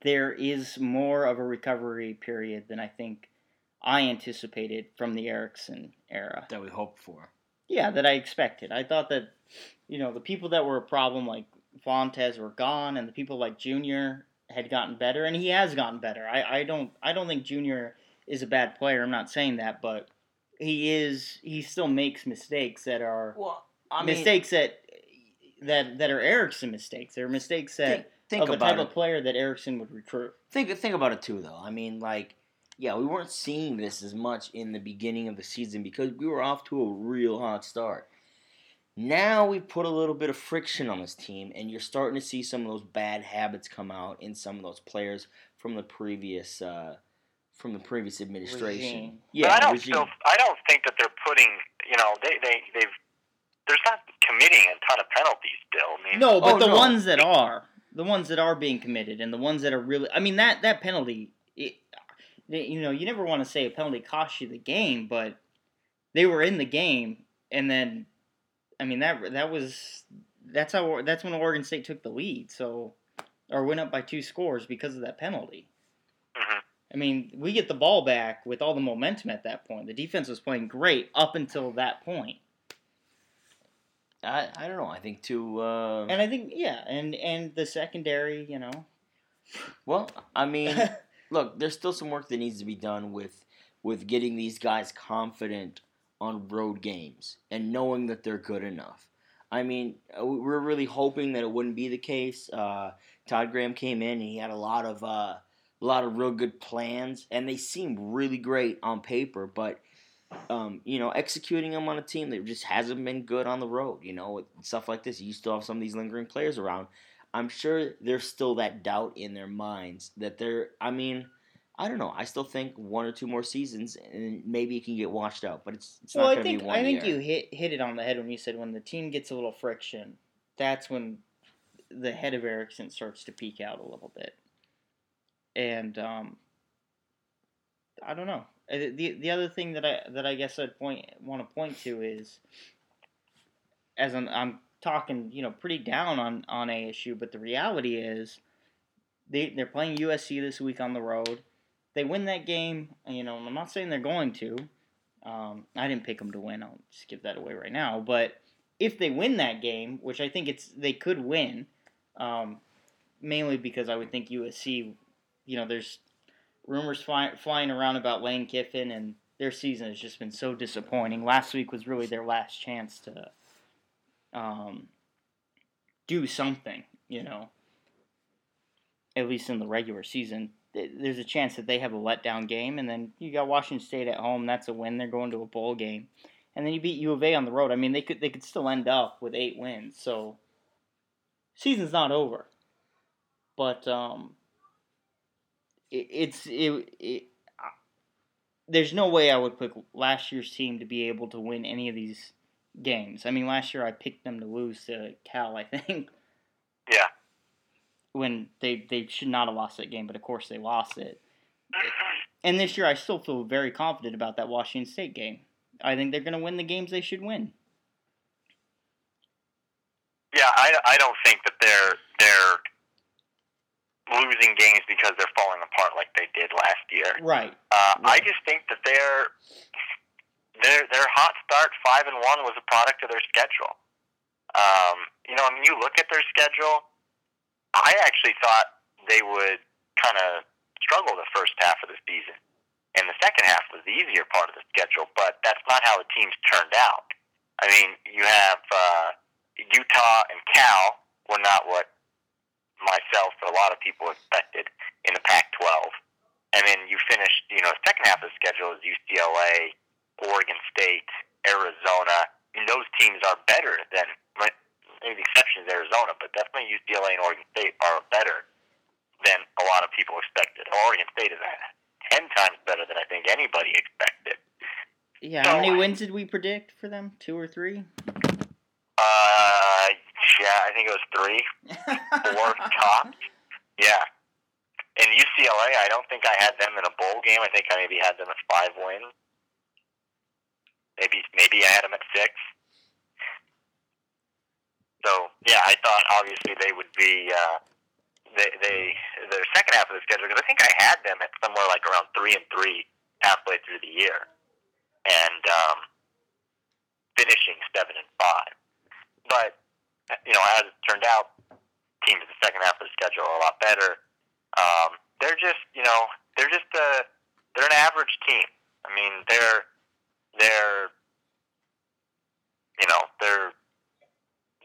there is more of a recovery period than I think I anticipated from the Erickson era. That we hoped for. Yeah, that I expected. I thought that you know the people that were a problem like Vontaze were gone, and the people like Junior had gotten better, and he has gotten better. I, I don't I don't think Junior is a bad player. I'm not saying that, but he is he still makes mistakes that are well, I mistakes mean, that that that are Erickson mistakes. They're mistakes that think, think of a type it. of player that Erickson would recruit. Think think about it too, though. I mean, like, yeah, we weren't seeing this as much in the beginning of the season because we were off to a real hot start. Now we put a little bit of friction on this team, and you're starting to see some of those bad habits come out in some of those players from the previous uh, from the previous administration. Regime. Yeah, but I don't regime. Still, I don't think that they're putting. You know, they they they've. There's not committing a ton of penalties still. I mean, no, but oh, the no. ones that are, the ones that are being committed, and the ones that are really, I mean that that penalty, it, you know, you never want to say a penalty cost you the game, but they were in the game, and then, I mean that that was that's how that's when Oregon State took the lead, so or went up by two scores because of that penalty. Mhm. I mean, we get the ball back with all the momentum at that point. The defense was playing great up until that point. I, I don't know. I think to uh, And I think yeah, and and the secondary, you know. well, I mean, <laughs> look, there's still some work that needs to be done with with getting these guys confident on road games and knowing that they're good enough. I mean, uh, we we're really hoping that it wouldn't be the case. Uh, Todd Graham came in and he had a lot of uh, a lot of real good plans, and they seemed really great on paper, but um, you know, executing them on a team that just hasn't been good on the road. You know, stuff like this. You still have some of these lingering players around. I'm sure there's still that doubt in their minds that they're. I mean, I don't know. I still think one or two more seasons, and maybe it can get washed out. But it's it's well, not I going to think I think year. you hit hit it on the head when you said when the team gets a little friction, that's when the head of Erickson starts to peak out a little bit. And um, I don't know. Uh, The the other thing that I that I guess I'd point want to point to is as I'm, I'm talking, you know, pretty down on on ASU, but the reality is they they're playing USC this week on the road. They win that game, you know, I'm not saying they're going to. Um, I didn't pick them to win. I'll just give that away right now. But if they win that game, which I think it's they could win, um, mainly because I would think USC, you know, there's rumors fly, flying around about Lane Kiffin, and their season has just been so disappointing. Last week was really their last chance to um, do something, you know. at least in the regular season. There's a chance that they have a letdown game, and then you got Washington State at home. That's a win. They're going to a bowl game, and then you beat U of A on the road. I mean, they could they could still end up with eight wins. So season's not over, but um, it's it, it there's no way I would pick last year's team to be able to win any of these games. I mean, last year I picked them to lose to Cal, I think, Yeah. when they they should not have lost that game, but of course they lost it. And this year I still feel very confident about that Washington State game. I think they're going to win the games they should win. Yeah, I, I don't think that they're they're losing games because they're falling apart like they did last year. Right. Uh, I just think that their their their hot start five and one was a product of their schedule. Um, you know, I mean, you look at their schedule. I actually thought they would kind of struggle the first half of the season, and the second half was the easier part of the schedule. But that's not how the teams turned out. I mean, you have uh, Utah and Cal were not what myself and a lot of people expected in the Pac-12 and then you finish, you know, second half of the schedule is UCLA, Oregon State, Arizona. And those teams are better than, maybe the exception is Arizona, but definitely UCLA and Oregon State are better than a lot of people expected. Oregon State is ten times better than I think anybody expected. Yeah. How many wins did we predict for them? Two or three? Uh, yeah, I think it was three, four <laughs> tops. Yeah. And UCLA, I don't think I had them in a bowl game. I think I maybe had them at five wins. Maybe maybe I had them at six. So yeah, I thought obviously they would be uh, they they their second half of the schedule because I think I had them at somewhere like around three and three halfway through the year, and um, finishing seven and five. But you know, as it turned out, teams in the second half of the schedule are a lot better. Um, they're just, you know, they're just a, they're an average team. I mean, they're, they're, you know, they're,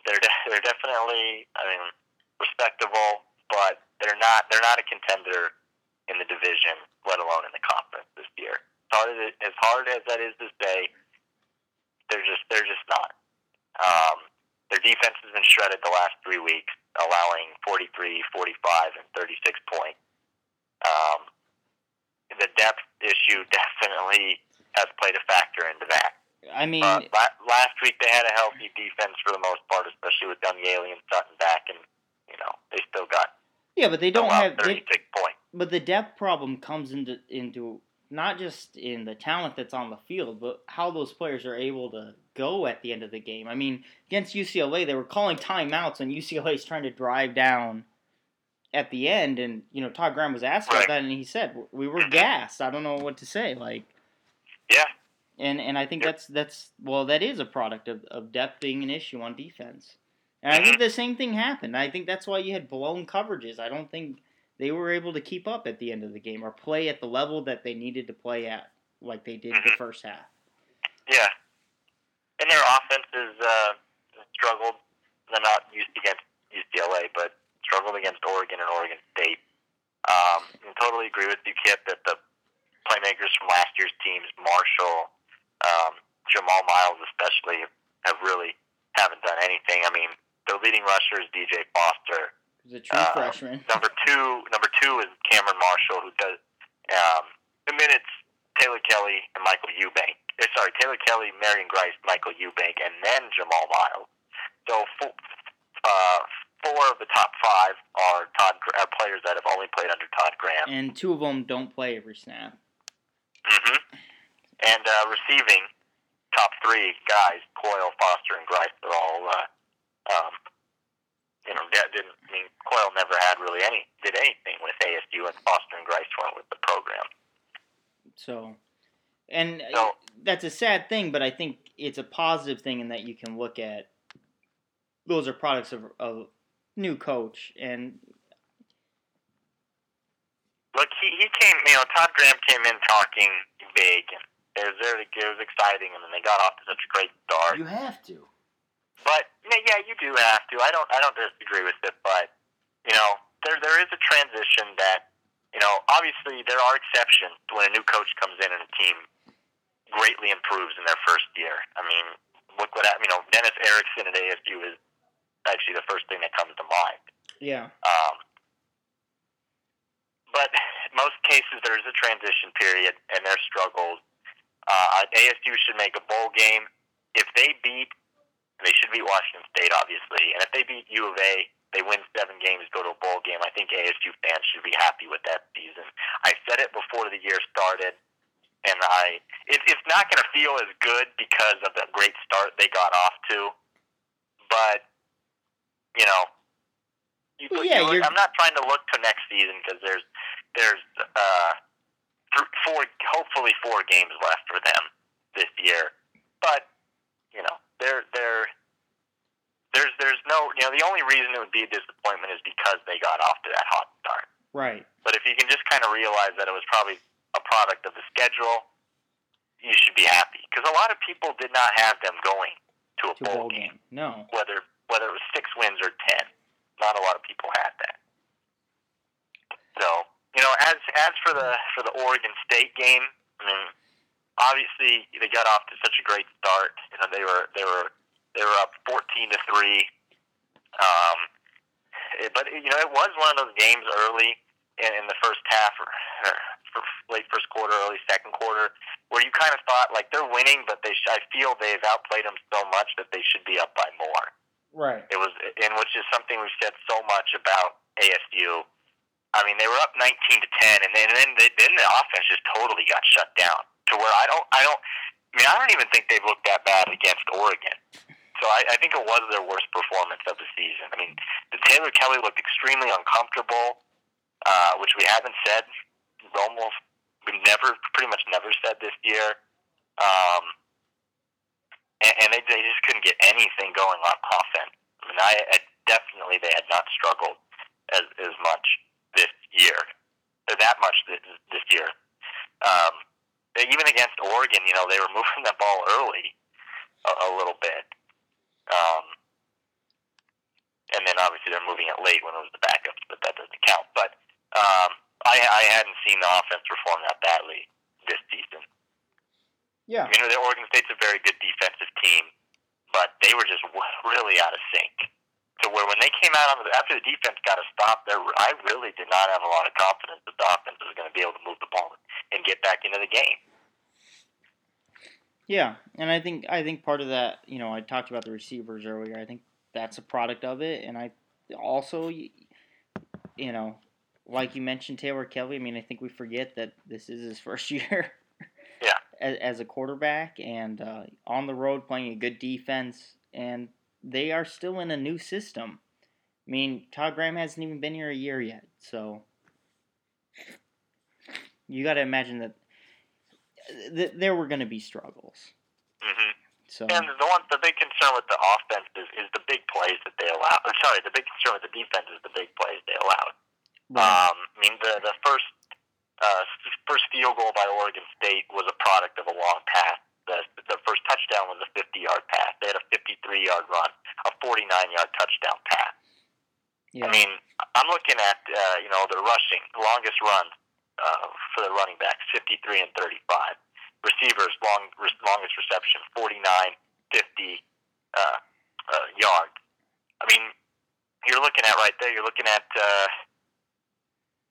they're, de- they're definitely, I mean, respectable, but they're not, they're not a contender in the division, let alone in the conference this year. As hard as, it, as hard as that is to say, they're just, they're just not. Um, their defense has been shredded the last three weeks, allowing 43, 45, and 36 points. Um, the depth issue <laughs> definitely has played a factor into that. I mean, Uh, last week they had a healthy defense for the most part, especially with Daniele and Sutton back, and you know they still got yeah, but they don't have. They, 36 points. but the depth problem comes into into not just in the talent that's on the field, but how those players are able to go at the end of the game. I mean, against UCLA, they were calling timeouts, and UCLA's trying to drive down at the end. And you know, Todd Graham was asked about that, and he said we were gassed. I don't know what to say. Like, Yeah, and and I think that's that's well, that is a product of, of depth being an issue on defense. And I think mm-hmm. the same thing happened. I think that's why you had blown coverages. I don't think they were able to keep up at the end of the game or play at the level that they needed to play at, like they did the Mhm. first half. yeah. And their offense has uh, struggled. They're not used against UCLA, but struggled against Oregon and Oregon State. Um, I totally agree with you, Kip, that the playmakers from last year's teams, Marshall, um, Jamal Miles especially, have really haven't done anything. I mean, their leading rusher is DJ Foster. He was a true Uh, freshman. <laughs> Number two, number two is Cameron Marshall, who does. Um, and then it's Taylor Kelly and Michael Eubank. Eh, sorry, Taylor Kelly, Marion Grice, Michael Eubank, and then Jamal Miles. So four, uh, four of the top five are Todd are players that have only played under Todd Graham. And two of them don't play every snap. Mm-hmm. And uh, receiving top three guys, Coyle, Foster, and Grice, they're all. Uh, um, you know, that didn't I mean Coyle never had really any did anything with ASU, and Foster and Grice weren't with the program. So, and No. that's a sad thing, but I think it's a positive thing in that you can look at those are products of a new coach and Look, he, he came, you know, Todd Graham came in talking big, and it was very, it was exciting, and then they got off to such a great start. You have to. But yeah, you do have to. I don't, I don't disagree with it, but you know, there there is a transition that you know. Obviously, there are exceptions when a new coach comes in and a team greatly improves in their first year. I mean, look what. You know, Dennis Erickson at ASU is actually the first thing that comes to mind. Yeah. Um, but most cases, there is a transition period, and there's struggles. Uh, ASU should make a bowl game. If they beat, they should beat Washington State, obviously. And if they beat U of A, they win seven games, go to a bowl game. I think ASU fans should be happy with that season. I said it before the year started, and I it, it's not going to feel as good because of the great start they got off to. But you know, you, Well, yeah, you look, I'm not trying to look to next season because there's there's uh, th- four hopefully four games left for them this year. But you know, they're they're there's there's no you know the only reason it would be a disappointment is because they got off to that hot start. Right. But if you can just kind of realize that it was probably a product of the schedule, you should be happy because a lot of people did not have them going to a To bowl bowl game, game. No. whether whether it was six wins or ten. Not a lot of people had that. So you know, as as for the for the Oregon State game, I mean, obviously they got off to such a great start. You know, they were they were they were up fourteen to three. Um, it, but you know, it was one of those games early in, in the first half or, or for late first quarter, early second quarter, where you kind of thought like they're winning, but they sh- I feel they've outplayed them so much that they should be up by more. Right. It was, and which is something we've said so much about ASU. I mean, they were up 19 to 10, and then and then, they, then the offense just totally got shut down to where I don't, I don't, I mean, I don't even think they've looked that bad against Oregon. So I, I think it was their worst performance of the season. I mean, the Taylor Kelly looked extremely uncomfortable, uh, which we haven't said almost, we never, pretty much never said this year. Um, and, and they, they just couldn't get anything going on offense. I mean, I, I definitely they had not struggled as as much this year, that much this, this year. Um, even against Oregon, you know, they were <laughs> moving the ball early a, a little bit, um, and then obviously they're moving it late when it was the backups, but that doesn't count. But um, I, I hadn't seen the offense perform that badly this season. Yeah. You know, the Oregon State's a very good defensive team, but they were just really out of sync. To where when they came out on the, after the defense got a stop, there I really did not have a lot of confidence that the offense was going to be able to move the and get back into the game. Yeah, and I think I think part of that, you know, I talked about the receivers earlier. I think that's a product of it, and I also, you know, like you mentioned Taylor Kelly. I mean, I think we forget that this is his <laughs> first year. Yeah. As, as a quarterback and uh, on the road playing a good defense, and they are still in a new system. I mean, Todd Graham hasn't even been here a year yet, so you got to imagine that th- there were going to be struggles. hmm So And the one, the big concern with the offense is, is the big plays that they allow. Or sorry, the big concern with the defense is the big plays they allowed. right. Um, I mean, the the first uh, first field goal by Oregon State was a product of a long pass. The the first touchdown was a 50 yard pass. They had a 53 yard run, a 49 yard touchdown pass. yeah. I mean, I'm looking at uh, you know the rushing longest run uh, for the running backs, 53 and 35. Receivers long re- longest reception, 49, 50 uh, uh, yards. I mean, you're looking at right there. You're looking at uh,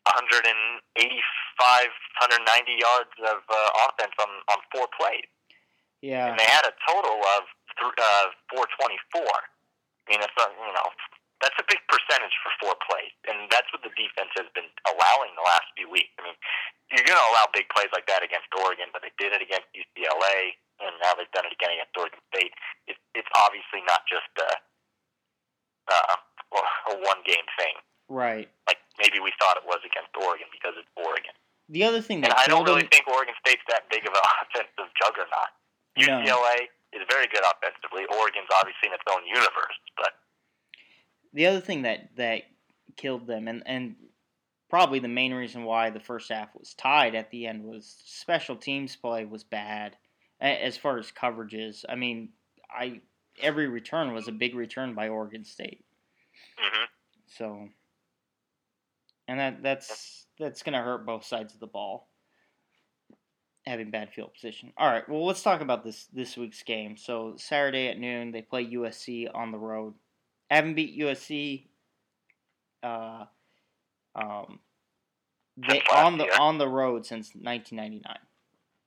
185, 190 yards of uh, offense on on four plays yeah. and they had a total of th- uh, 424. I mean, that's a, you know that's a big percentage for four plays, and that's what the defense has been allowing the last few weeks. I mean, you're going to allow big plays like that against Oregon, but they did it against UCLA, and now they've done it again against Oregon State. It, it's obviously not just a, uh, a one-game thing, Right. like maybe we thought it was against Oregon because it's Oregon. The other thing And that I don't really think Oregon State's that big of an <laughs> offensive juggernaut. No. UCLA is very good offensively. Oregon's obviously in its own universe, but the other thing that that killed them, and and probably the main reason why the first half was tied at the end was special teams play was bad as far as coverages. I mean, I every return was a big return by Oregon State. hmm So and that that's that's gonna hurt both sides of the ball. Having bad field position. All right, well let's talk about this this week's game. So Saturday at noon they play USC on the road. Haven't beat USC. Uh, um, they on the year. on the road since 1999.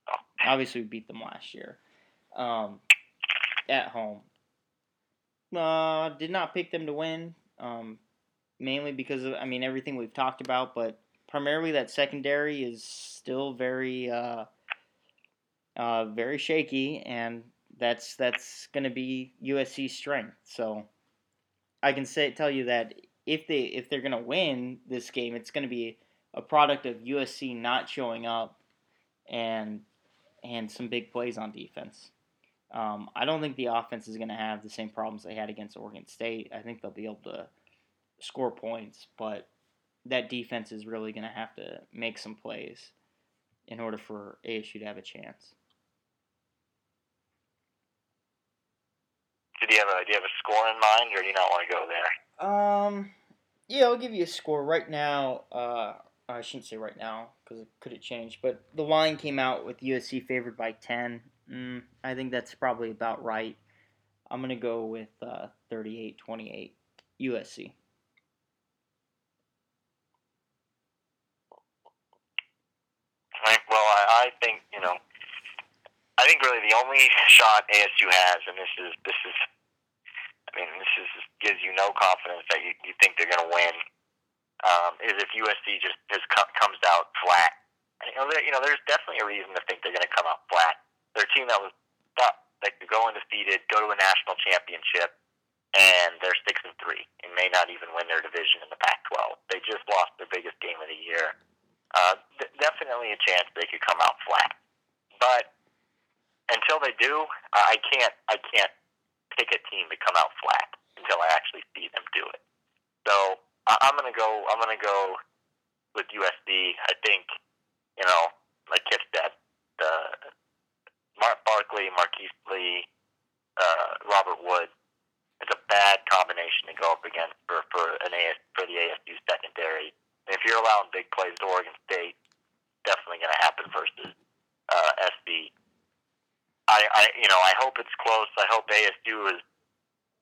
Oh. Obviously, we beat them last year. Um, at home. Uh, did not pick them to win. Um, mainly because of I mean everything we've talked about, but primarily that secondary is still very uh, uh, very shaky, and that's that's going to be USC's strength. So I can say tell you that if they if they're going to win this game, it's going to be a product of USC not showing up and and some big plays on defense. Um, I don't think the offense is going to have the same problems they had against Oregon State. I think they'll be able to score points, but that defense is really going to have to make some plays in order for ASU to have a chance. Do you have a do you have a score in mind, or do you not want to go there? Um, yeah, I'll give you a score right now. Uh, I shouldn't say right now because it could have changed, but the line came out with USC favored by ten. Mm, I think that's probably about right. I'm gonna go with uh, 38-28 USC. Well, I, I think you know. I think really the only shot ASU has, and this is this is, I mean, this is gives you no confidence that you, you think they're going to win, um, is if USC just just co- comes out flat. And, you know, you know, there's definitely a reason to think they're going to come out flat. They're a team that was thought they could go undefeated, go to a national championship, and they're six and three, and may not even win their division in the Pac-12. They just lost their biggest game of the year. Uh, th- definitely a chance they could come out flat, but until they do, I can't I can't pick a team to come out flat until I actually see them do it. So I, I'm gonna go I'm gonna go with USC. I think you know, like Kip said, the Matt Barkley, Marquise Lee, uh, Robert Wood. It's a bad combination to go up against for for an AS for the ASU secondary. And if you're allowing big plays to Oregon State, definitely going to happen versus uh, SB. I, I, you know, I hope it's close. I hope ASU is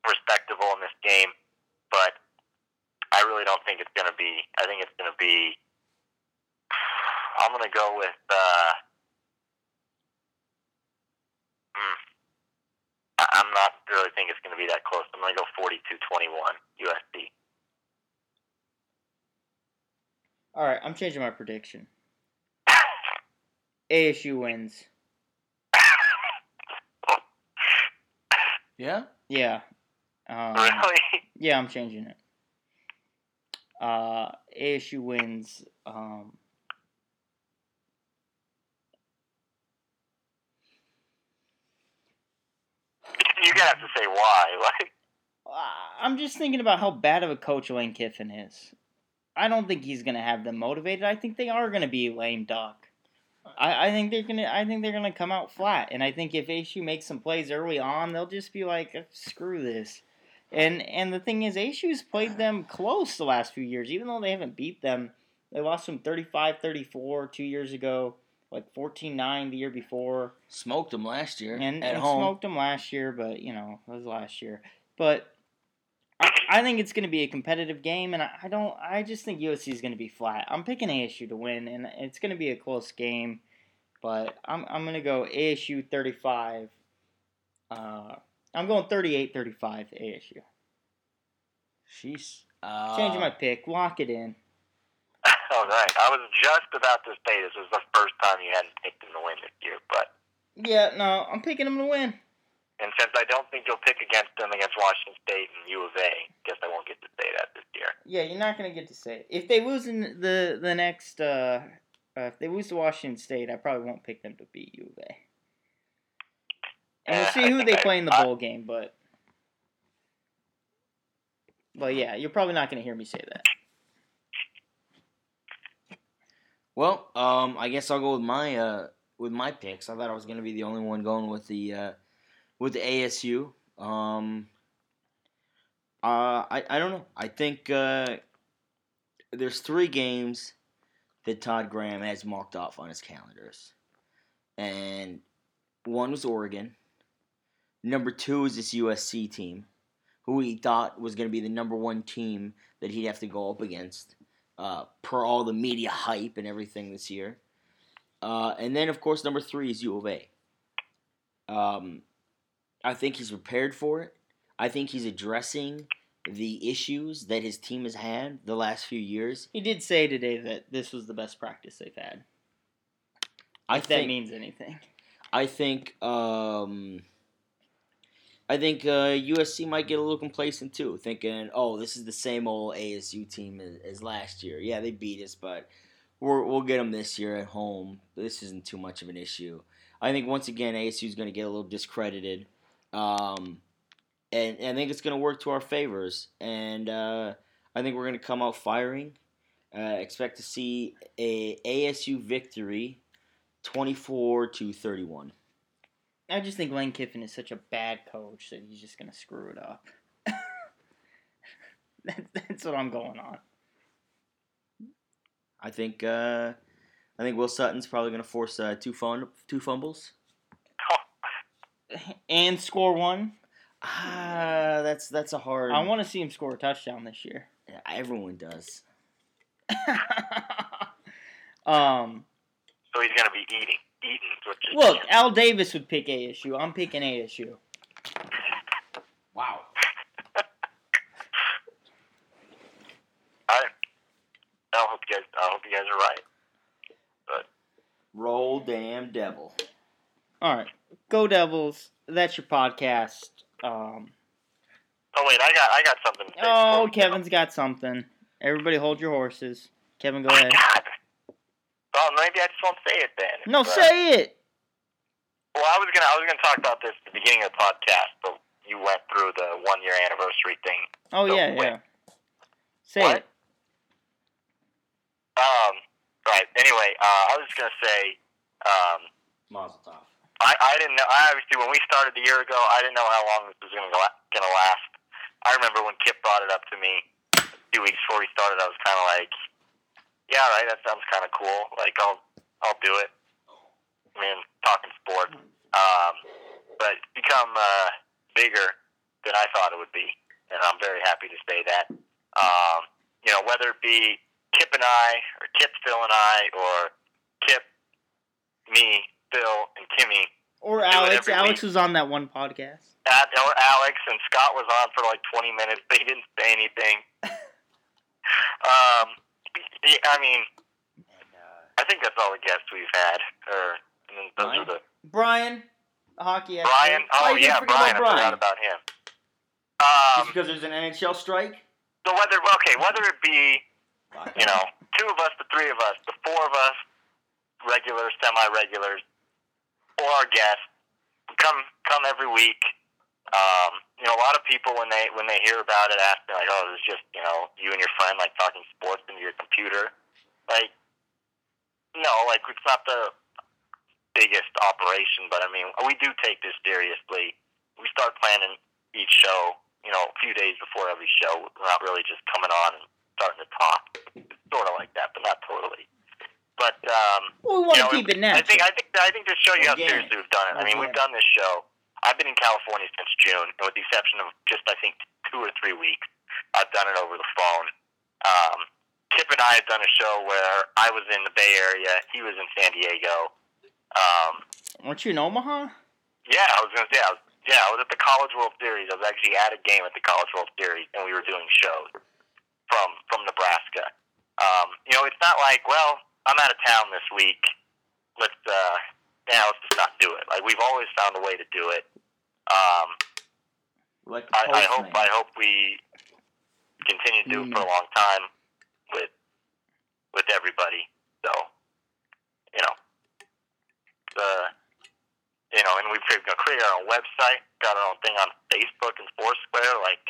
respectable in this game, but I really don't think it's going to be. I think it's going to be. I'm going to go with. Uh, hmm. I'm not really think it's going to be that close. I'm going to go 42-21 USC. All right, I'm changing my prediction. <laughs> ASU wins. Yeah. Yeah. Um, really? <laughs> Yeah, I'm changing it. Uh, ASU wins. Um, You're gonna have to say why. <laughs> Like, I'm just thinking about how bad of a coach Lane Kiffin is. I don't think he's gonna have them motivated. I think they are gonna be lame duck. I, I think they're gonna. I think they're gonna come out flat. And I think if ASU makes some plays early on, they'll just be like, uh, "Screw this." And and the thing is, ASU's played them close the last few years, even though they haven't beat them. They lost them 35-34 two years ago, like 14-9 the year before. Smoked them last year and, at and home. smoked them last year, but you know it was last year. But I, I think it's going to be a competitive game, and I, I don't. I just think USC is going to be flat. I'm picking ASU to win, and it's going to be a close game. But I'm I'm going to go ASU 35. Uh, I'm going 38-35 ASU. Sheesh. Uh, Changing my pick. Lock it in. all right. I was just about to say this was the first time you hadn't picked them to win this year, but Yeah, no, I'm picking them to win. And since I don't think you'll pick against them against Washington State and U of A, guess I won't get to say that this year. Yeah, you're not gonna get to say it. If they lose in the the next, uh, uh, if they lose to Washington State, I probably won't pick them to beat U of A. And we'll Eh, see I who they I- play in the I- bowl game, but, but yeah, you're probably not gonna hear me say that. Well, um, I guess I'll go with my uh, with my picks. I thought I was gonna be the only one going with the uh, with ASU. Um, uh, I I don't know. I think uh, there's three games that Todd Graham has marked off on his calendars, and one was Oregon. Number two is this USC team, who he thought was going to be the number one team that he'd have to go up against, uh, per all the media hype and everything this year. Uh, and then, of course, number three is U of A. Um, I think he's prepared for it. I think he's addressing the issues that his team has had the last few years. He did say today that this was the best practice they've had. I If that means anything. I think um, I think uh, USC might get a little complacent too, thinking, "Oh, this is the same old ASU team as, as last year. Yeah, they beat us, but we're, we'll get them this year at home. This isn't too much of an issue." I think once again ASU is going to get a little discredited, um, and, and I think it's going to work to our favors. And uh, I think we're going to come out firing. Uh, expect to see a ASU victory, twenty-four to thirty-one. I just think Lane Kiffin is such a bad coach that he's just gonna screw it up. <laughs> that, that's what I'm going on. I think uh, I think Will Sutton's probably going to force uh, two fun two fumbles. And score one. Ah, that's that's a hard. I want to see him score a touchdown this year. Yeah, everyone does. <laughs> um, So he's going to be eating, eating. Which is look, Al Davis would pick ASU. I'm picking ASU. <laughs> Wow. <laughs> I, I hope you guys. I hope you guys are right. But Roll damn devil. All right, go Devils. That's your podcast. Um, Oh wait, I got. I got something. To say oh, before we go. Kevin's got something. Everybody, hold your horses. Kevin, go My ahead. God. Well, maybe I just won't say it then. No, But- say it. Well, I was gonna. I was gonna talk about this at the beginning of the podcast, but you went through the one year anniversary thing. Oh So, yeah, wait. yeah. Say What? it. Um. Right. Anyway, uh, I was just gonna say. Um. Mazel tov. I, I didn't know. I obviously when we started a year ago, I didn't know how long this was gonna gonna last. I remember when Kip brought it up to me a few weeks before we started. I was kind of like, "Yeah, right. That sounds kind of cool. Like, I'll I'll do it." I mean, talking sports, um, but it's become uh, bigger than I thought it would be, and I'm very happy to say that. Um, you know, whether it be Kip and I, or Kip, Phil and I, or Kip, me, Phil, and Kimmy, Or Alex. Alex week. was on that one podcast. at, or Alex and Scott was on for like 20 minutes. They didn't say anything. <laughs> um, I mean, I think that's all the guests we've had. Or and then those are the Brian, the hockey expert. Brian. Why Oh you yeah, Brian. about I forgot about him. Just Um, because there's an NHL strike. so whether okay, whether it be you know two of us, the three of us, the four of us, regular, semi-regulars, or our guests, come come every week. Um, you know, a lot of people when they when they hear about it ask me like, "Oh, it's just you know you and your friend like talking sports into your computer." Like, no, like it's not the biggest operation, but I mean, we do take this seriously. We start planning each show, you know, a few days before every show. We're not really just coming on and starting to talk. It's sort of like that, but not totally. But um, Well, we want you to know, keep it I natural. think I think I think to show you how seriously we've done it. I mean, we've done this show. I've been in California since June, and with the exception of just I think two or three weeks, I've done it over the phone. Um, Kip and I have done a show where I was in the Bay Area, he was in San Diego. Um, Weren't you in Omaha? yeah, I was gonna say, I was, yeah, I was at the College World Series. I was actually at a game at the College World Series, and we were doing shows from from Nebraska. Um, you know, it's not like, well, I'm out of town this week. Let's, uh, yeah, let's just not do it. Like we've always found a way to do it. Um, Like I, I hope I hope we continue to do it for a long time with with everybody. So, you know, the you know, and we've created, created our own website, got our own thing on Facebook and Foursquare, like.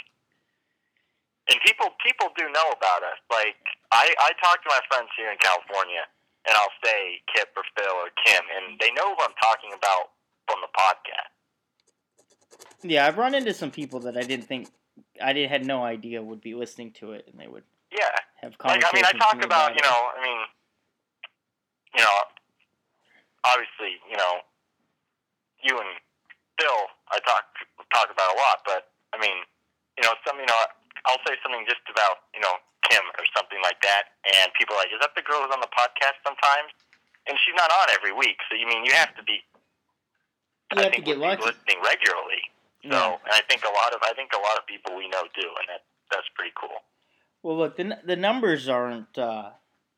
And people people do know about us. Like I I talk to my friends here in California, and I'll say Kip or Phil or Kim, and they know who I'm talking about from the podcast. Yeah, I've run into some people that I didn't think I did had no idea would be listening to it, and they would. Yeah. have conversations. Like, I mean, I talk with about, you know, I mean, you know, obviously, you know, you and Bill, I talk talk about a lot, but I mean, you know, some, you know, I'll say something just about, you know, Kim or something like that, and people are like, is that the girl who's on the podcast sometimes? And she's not on every week, so you mean you have to be. You I have to get lucky. listening regularly. So, Yeah. and I think a lot of I think a lot of people we know do, and that that's pretty cool. Well, look, the the numbers aren't uh,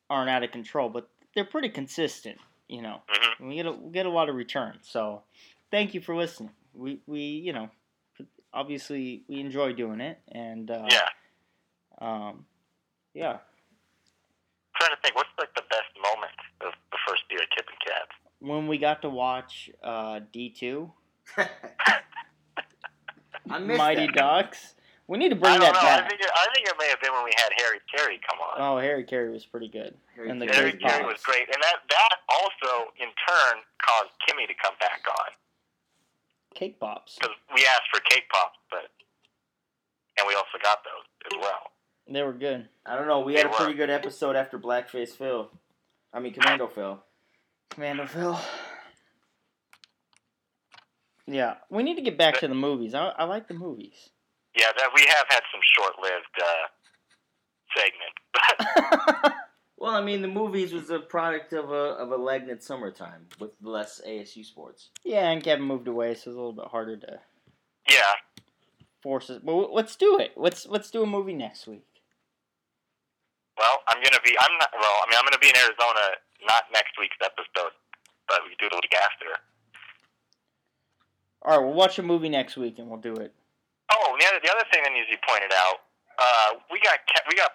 aren't out of control, but they're pretty consistent. You know, hmm we get a, we get a lot of returns. So, thank you for listening. We we you know, obviously we enjoy doing it, and uh, Yeah. um, yeah. trying to think, what's like the best moment of the first year at Kip and Cats? When we got to watch uh, D two <laughs> I missed Mighty that. Ducks, we need to I bring don't that know. I back. think it, I think it may have been when we had Harry Carey come on. Oh, Harry Carey was pretty good. Harry And the Carey Harry Carey was great, and that that also in turn caused Kimmy to come back on Cake pops. because we asked for cake pops, but and we also got those as well. They were good. I don't know. We had a were. pretty good episode after Blackface Phil. I mean, Commando Phil. Commando Phil. Yeah, we need to get back to the movies. I, I like the movies. Yeah, that we have had some short-lived uh, segment, but <laughs> Well, I mean, the movies was a product of a of a Legnat summertime with less ASU sports. yeah, and Kevin moved away, so it's a little bit harder to yeah, force it. But let's do it. Let's let's do a movie next week. Well, I'm gonna be. I'm not. Well, I mean, I'm gonna be in Arizona. Not next week's episode, but we can do it the week after. All right, we'll watch a movie next week and we'll do it. Oh, the other, the other thing that needs to be pointed out, uh, we got we got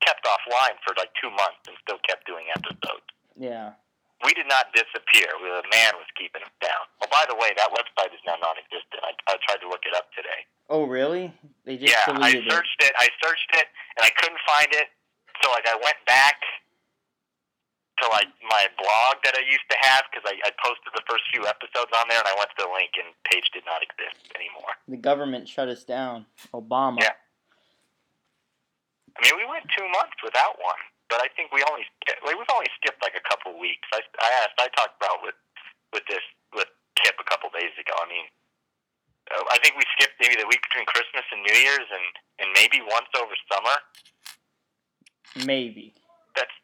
kept offline for like two months and still kept doing episodes. Yeah. We did not disappear. We, the man was keeping us down. Oh, by the way, that website is now non-existent. I, I tried to look it up today. Oh, really? They just yeah, I deleted it. searched it. I searched it, and I couldn't find it. So like, I went back to like my blog that I used to have because I, I posted the first few episodes on there, and I went to the link, and page did not exist anymore. The government shut us down. Obama. Yeah. I mean, we went two months without one, but I think we only like, we've only skipped like a couple weeks. I, I asked, I talked about with with this with Kip a couple days ago. I mean, uh, I think we skipped maybe the week between Christmas and New Year's, and and maybe once over summer. Maybe. That's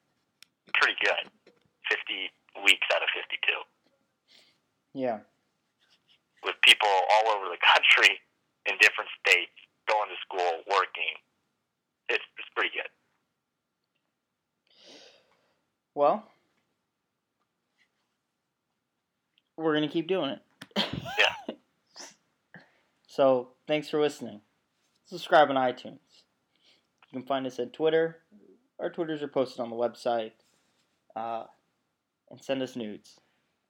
pretty good. Fifty weeks out of fifty-two, Yeah. with people all over the <laughs> country in different states, going to school, working. It's it's pretty good. Well, we're gonna keep doing it. Yeah. <laughs> so thanks for listening. Subscribe on iTunes. You can find us at Twitter. Our Twitters are posted on the website. Uh, and send us nudes.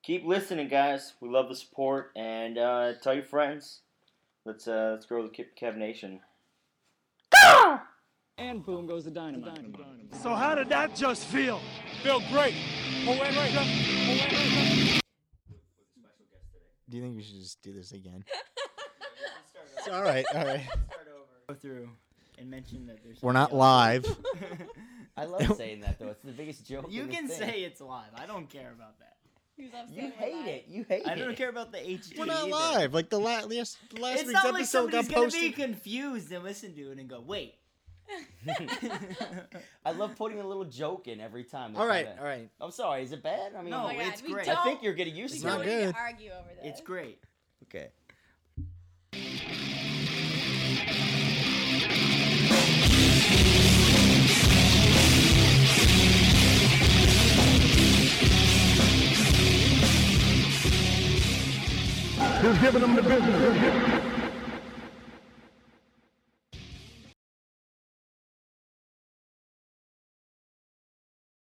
Keep listening, guys. We love the support, and uh, tell your friends. Let's uh, let's grow the Kev Nation. And boom goes the dynamite. So how did that just feel? Feel great. Do you think we should just do this again? <laughs> all right, all right. Go through and mention that there's. We're not live. <laughs> I love saying that though. It's the biggest joke. You in this can thing. say it's live. I don't care about that. You hate it. You hate it. I don't care about the HD. We're not either. live. Like the last, last, last It's week's not like episode got somebody's gonna posted. be confused and listen to it and go, "Wait." I love putting a little joke in every time. All right, all right. I'm sorry. Is it bad? I mean, No, Oh my God, it's we great. don't- I think you're getting used It's to not it. We need good. to argue over this. It's great. Okay. Who's giving them the business?